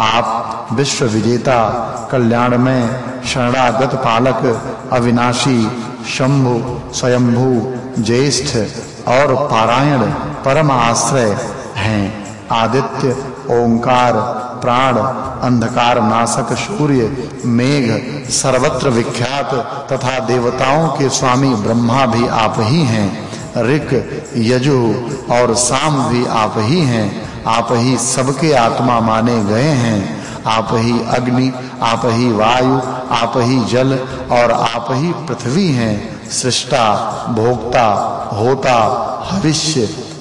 आप विश्व विजेता कल्याण में शरणागत पालक, अविनाशी, शंभु, स्वयंभू, ज्येष्ठ और पारायण परम आश्रय हैं। आदित्य, ओंकार, प्राण, अंधकार नाशक सूर्य, मेघ, सर्वत्र विख्यात तथा देवताओं के स्वामी ब्रह्मा भी आप ही हैं। ऋक, यजु और साम भी आप ही हैं। आप ही सबके आत्मा माने गए हैं। आप ही अग्नि, आप ही वायु, आप ही जल और आप ही पृथ्वी हैं। सृष्टा, भोक्ता, होता, हविष्य,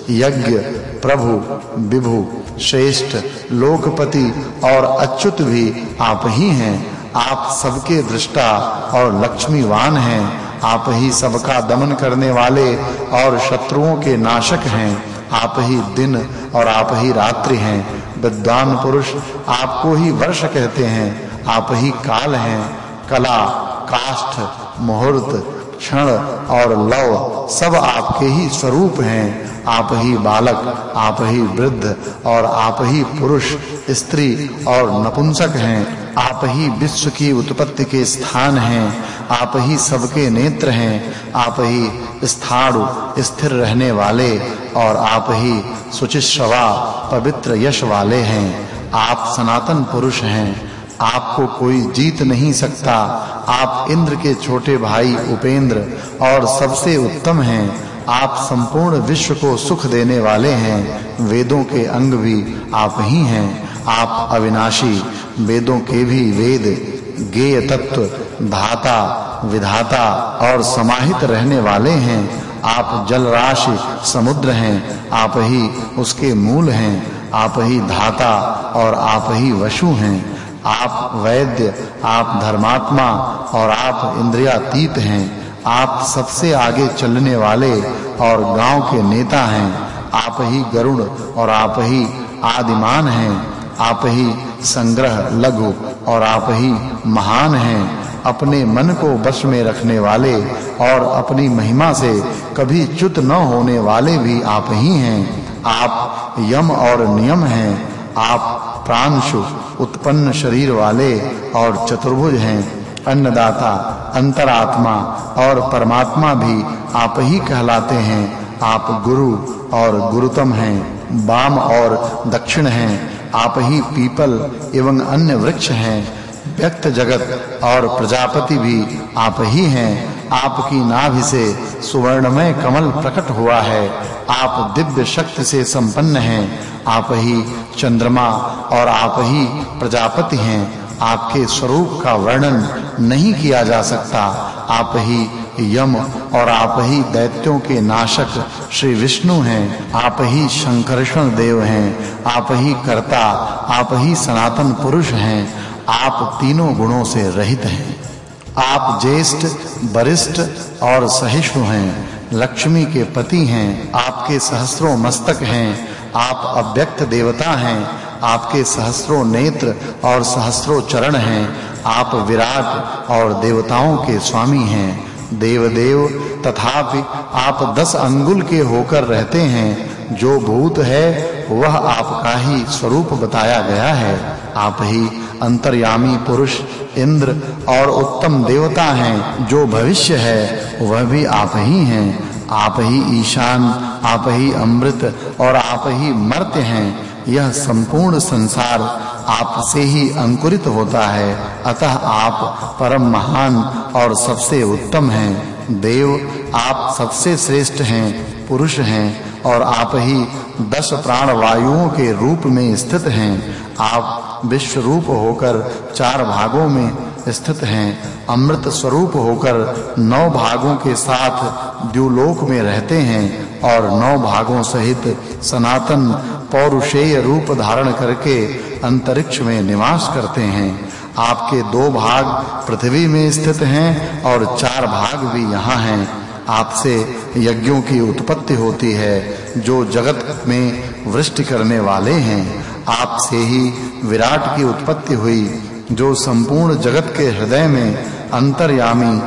यज्ञ, प्रभु, विभु, श्रेष्ठ, लोकपति और अच्युत भी आप ही हैं। आप सबके दृष्टा और लक्ष्मीवान हैं। आप ही सबका दमन करने वाले और शत्रुओं के नाशक हैं। आप ही दिन और आप ही रात्रि हैं। विद्वान पुरुष आपको ही वर्ष कहते हैं, आप ही काल हैं। कला, काष्ठ, मुहूर्त, क्षण और लव सब आपके ही स्वरूप हैं। आप ही बालक, आप ही वृद्ध और आप ही पुरुष, स्त्री और नपुंसक हैं, आप ही विश्व की उत्पत्ति के स्थान हैं, आप ही सबके नेत्र हैं, आप ही स्थाणु स्थिर रहने वाले और आप ही सुचिश्रवा पवित्र यश वाले हैं, आप सनातन पुरुष हैं, आपको कोई जीत नहीं सकता, आप इंद्र के छोटे भाई उपेंद्र और सबसे उत्तम हैं आप संपूर्ण विश्व को सुख देने वाले हैं। वेदों के अंग भी आप ही हैं। आप अविनाशी, वेदों के भी वेद गेय तत्व, धाता, विधाता और समाहित रहने वाले हैं। आप जल राशि समुद्र हैं। आप ही उसके मूल हैं। आप ही धाता और आप ही वशु हैं। आप वैद्य, आप धर्मात्मा और आप इंद्रियातीत हैं। आप सबसे आगे चलने वाले और गाँव के नेता हैं। आप ही गरुण और आप ही आदिमान हैं। आप ही संग्रह लघु और आप ही महान हैं। अपने मन को वश में रखने वाले और अपनी महिमा से कभी च्युत न होने वाले भी आप ही हैं। आप यम और नियम हैं। आप प्राणशु उत्पन्न शरीर वाले और चतुर्भुज हैं। अन्नदाता अंतरात्मा और परमात्मा भी आप ही कहलाते हैं। आप गुरु और गुरुतम हैं वाम और दक्षिण हैं, आप ही पीपल एवं अन्य वृक्ष हैं। व्यक्त जगत और प्रजापति भी आप ही हैं। आपकी नाभि से सुवर्णमय कमल प्रकट हुआ है। आप दिव्य शक्ति से संपन्न हैं। आप ही चंद्रमा और आप ही प्रजापति हैं। आपके स्वरूप का वर्णन नहीं किया जा सकता। आप ही यम और आप ही दैत्यों के नाशक श्री विष्णु हैं। आप ही शंकरषण देव हैं। आप ही कर्ता, आप ही सनातन पुरुष हैं। आप तीनों गुणों से रहित हैं। आप ज्येष्ठ, वरिष्ठ और सहिष्णु हैं। लक्ष्मी के पति हैं। आपके सहस्त्रों मस्तक हैं। आप अव्यक्त देवता हैं। आपके सहस्त्रों नेत्र और सहस्त्रों चरण हैं। आप विराट और देवताओं के स्वामी हैं। देवदेव तथापि आप दस अंगुल के होकर रहते हैं। जो भूत है, वह आपका ही स्वरूप बताया गया है। आप ही अंतर्यामी पुरुष, इंद्र और उत्तम देवता हैं। जो भविष्य है, वह भी आप ही हैं। आप ही ईशान, आप ही अमृत और आप ही मर्त्य हैं। यह संपूर्ण संसार आपसे ही अंकुरित होता है। अतः आप परम महान और सबसे उत्तम हैं। देव, आप सबसे श्रेष्ठ हैं, पुरुष हैं और आप ही दस प्राण वायुओं के रूप में स्थित हैं। आप विश्व रूप होकर चार भागों में स्थित हैं। अमृत स्वरूप होकर नौ भागों के साथ द्युलोक में रहते हैं। और नौ भागों सहित सनातन पौरुषेय रूप धारण करके अंतरिक्ष में निवास करते हैं। आपके दो भाग पृथ्वी में स्थित हैं और चार भाग भी यहाँ हैं। आपसे यज्ञों की उत्पत्ति होती है, जो जगत में वृष्टि करने वाले हैं। आपसे ही विराट की उत्पत्ति हुई, जो संपूर्ण जगत के हृदय में अंतर्यामी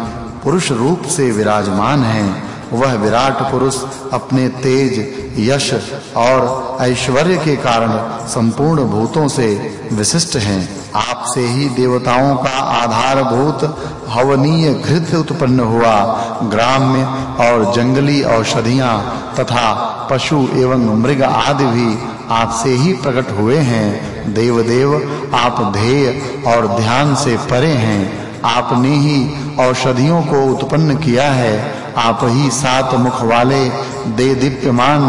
पुरुष रूप से विराजमान हैं। वह विराट पुरुष अपने तेज, यश और ऐश्वर्य के कारण संपूर्ण भूतों से विशिष्ट हैं। आपसे ही देवताओं का आधारभूत, हवनीय घृत उत्पन्न हुआ। ग्राम्य और जंगली औषधियाँ तथा पशु एवं मृग आदि भी आपसे ही प्रकट हुए हैं। देवदेव, आप ध्येय और ध्यान से परे हैं। आपने ही औषधियों को उत्पन्न किया है। आप ही सात मुख वाले दे दीप्यमान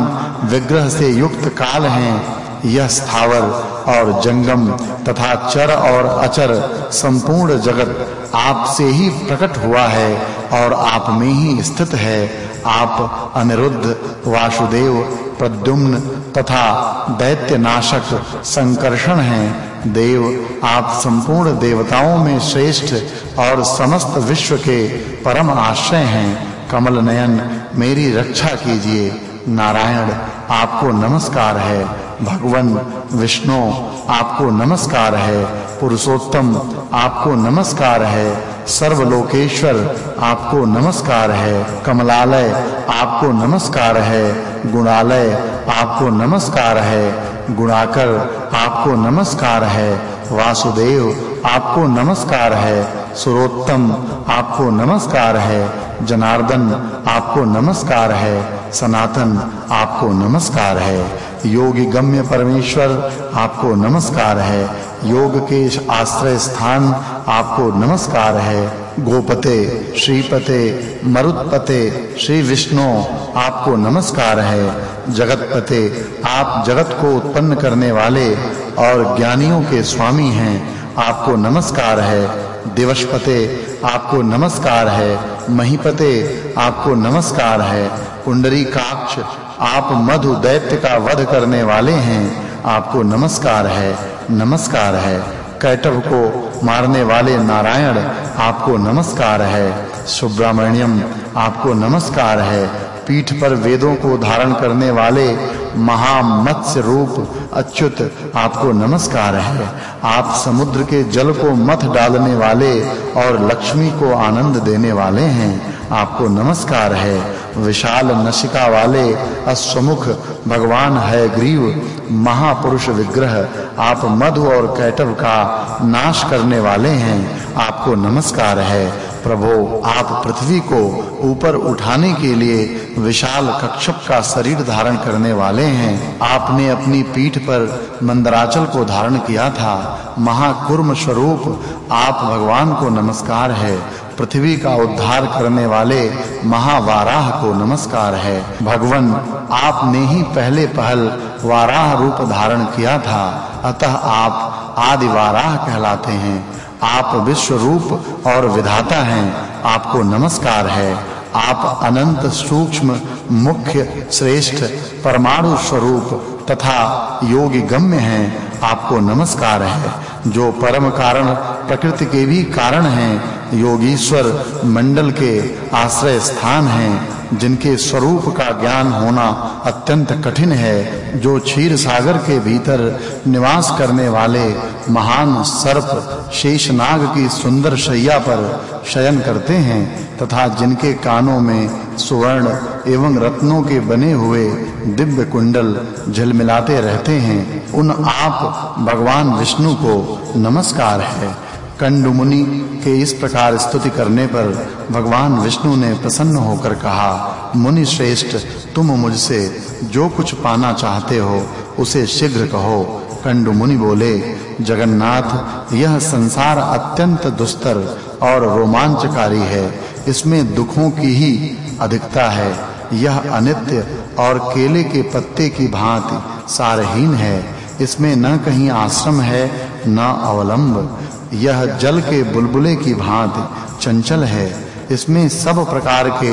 विग्रह से युक्त काल हैं। यह स्थावर और जंगम तथा चर और अचर संपूर्ण जगत आपसे ही प्रकट हुआ है और आप में ही स्थित है। आप अनिरुद्ध, वासुदेव, प्रद्युम्न तथा दैत्य नाशक संकर्षण हैं। देव, आप संपूर्ण देवताओं में श्रेष्ठ और समस्त विश्व के परम आश्रय हैं। कमल नयन, मेरी रक्षा कीजिए। नारायण, आपको नमस्कार है। भगवन, विष्णु, आपको नमस्कार है। पुरुषोत्तम, आपको नमस्कार है। सर्वलोकेश्वर, आपको नमस्कार है। कमलालय, आपको नमस्कार है। गुणालय, आपको नमस्कार है। गुणाकर, आपको नमस्कार है। वासुदेव, आपको नमस्कार है। सुरोत्तम, आपको नमस्कार है। जनार्दन, आपको नमस्कार है। सनातन, आपको नमस्कार है। योगी गम्य परमेश्वर, आपको नमस्कार है। योग के आश्रय स्थान, आपको नमस्कार है। गोपते, श्रीपते, मरुत्पते, श्री विष्णु, आपको नमस्कार है। जगतपते, आप जगत को उत्पन्न करने वाले और ज्ञानियों के स्वामी हैं। आपको नमस्कार है। दिवसपते, आपको नमस्कार है। महीपते आपको नमस्कार है। पुंडरीकाक्ष आप मधु दैत्य का वध करने वाले हैं। आपको नमस्कार है नमस्कार है। कैटव को मारने वाले नारायण, आपको नमस्कार है। सुब्रमण्यम आपको नमस्कार है। पीठ पर वेदों को धारण करने वाले महामत्स्य रूप अच्युत, आपको नमस्कार है। आप समुद्र के जल को मत डालने वाले और लक्ष्मी को आनंद देने वाले हैं। आपको नमस्कार है। विशाल नशिका वाले, अश्वमुख, भगवान है ग्रीव, महापुरुष विग्रह, आप मधु और कैटव का नाश करने वाले हैं। आपको नमस्कार है। प्रभु आप पृथ्वी को ऊपर उठाने के लिए विशाल कक्षप का शरीर धारण करने वाले हैं। आपने अपनी पीठ पर मंदराचल को धारण किया था। महाकुर्म स्वरूप आप भगवान को नमस्कार है। पृथ्वी का उद्धार करने वाले महावाराह को नमस्कार है। भगवन, आपने ही पहले पहल वाराह रूप धारण किया था। अतः आप आदि वाराह कहलाते हैं। आप विश्व रूप और विधाता हैं, आपको नमस्कार है। आप अनंत सूक्ष्म, मुख्य, श्रेष्ठ, परमाणु स्वरूप तथा योगी गम्य हैं, आपको नमस्कार है। जो परम कारण प्रकृति के भी कारण हैं योगीश्वर मंडल के आश्रय स्थान हैं, जिनके स्वरूप का ज्ञान होना अत्यंत कठिन है, जो क्षीर सागर के भीतर निवास करने वाले महान सर्प शेषनाग की सुंदर शैया पर शयन करते हैं, तथा जिनके कानों में सुवर्ण एवं रत्नों के बने हुए दिव्य कुंडल झलमिलाते रहते हैं, उन आप भगवान विष्णु को नमस्कार है। कंड मुनि के इस प्रकार स्तुति करने पर भगवान विष्णु ने प्रसन्न होकर कहा, मुनि श्रेष्ठ, तुम मुझसे जो कुछ पाना चाहते हो, उसे शीघ्र कहो। कंड मुनि बोले, जगन्नाथ, यह संसार अत्यंत दुस्तर और रोमांचकारी है। इसमें दुखों की ही अधिकता है। यह अनित्य और केले के पत्ते की भांति सारहीन है। इसमें न कहीं आश्रम है, न अवलंब। यह जल के बुलबुले की भांति चंचल है। इसमें सब प्रकार के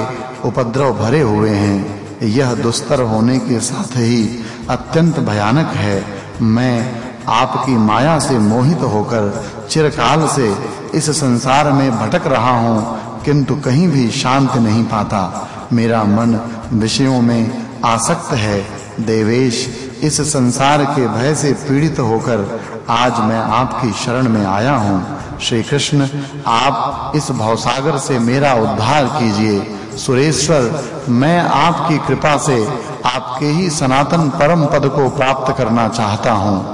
उपद्रव भरे हुए हैं। यह दुस्तर होने के साथ ही अत्यंत भयानक है। मैं आपकी माया से मोहित होकर चिरकाल से इस संसार में भटक रहा हूँ किंतु कहीं भी शांति नहीं पाता। मेरा मन विषयों में आसक्त है। देवेश इस संसार के भय से पीड़ित होकर आज मैं आपकी शरण में आया हूँ। श्री कृष्ण आप इस भवसागर से मेरा उद्धार कीजिए। सुरेश्वर, मैं आपकी कृपा से आपके ही सनातन परम पद को प्राप्त करना चाहता हूँ।